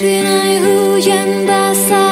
Rinai hujan basah